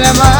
cinema.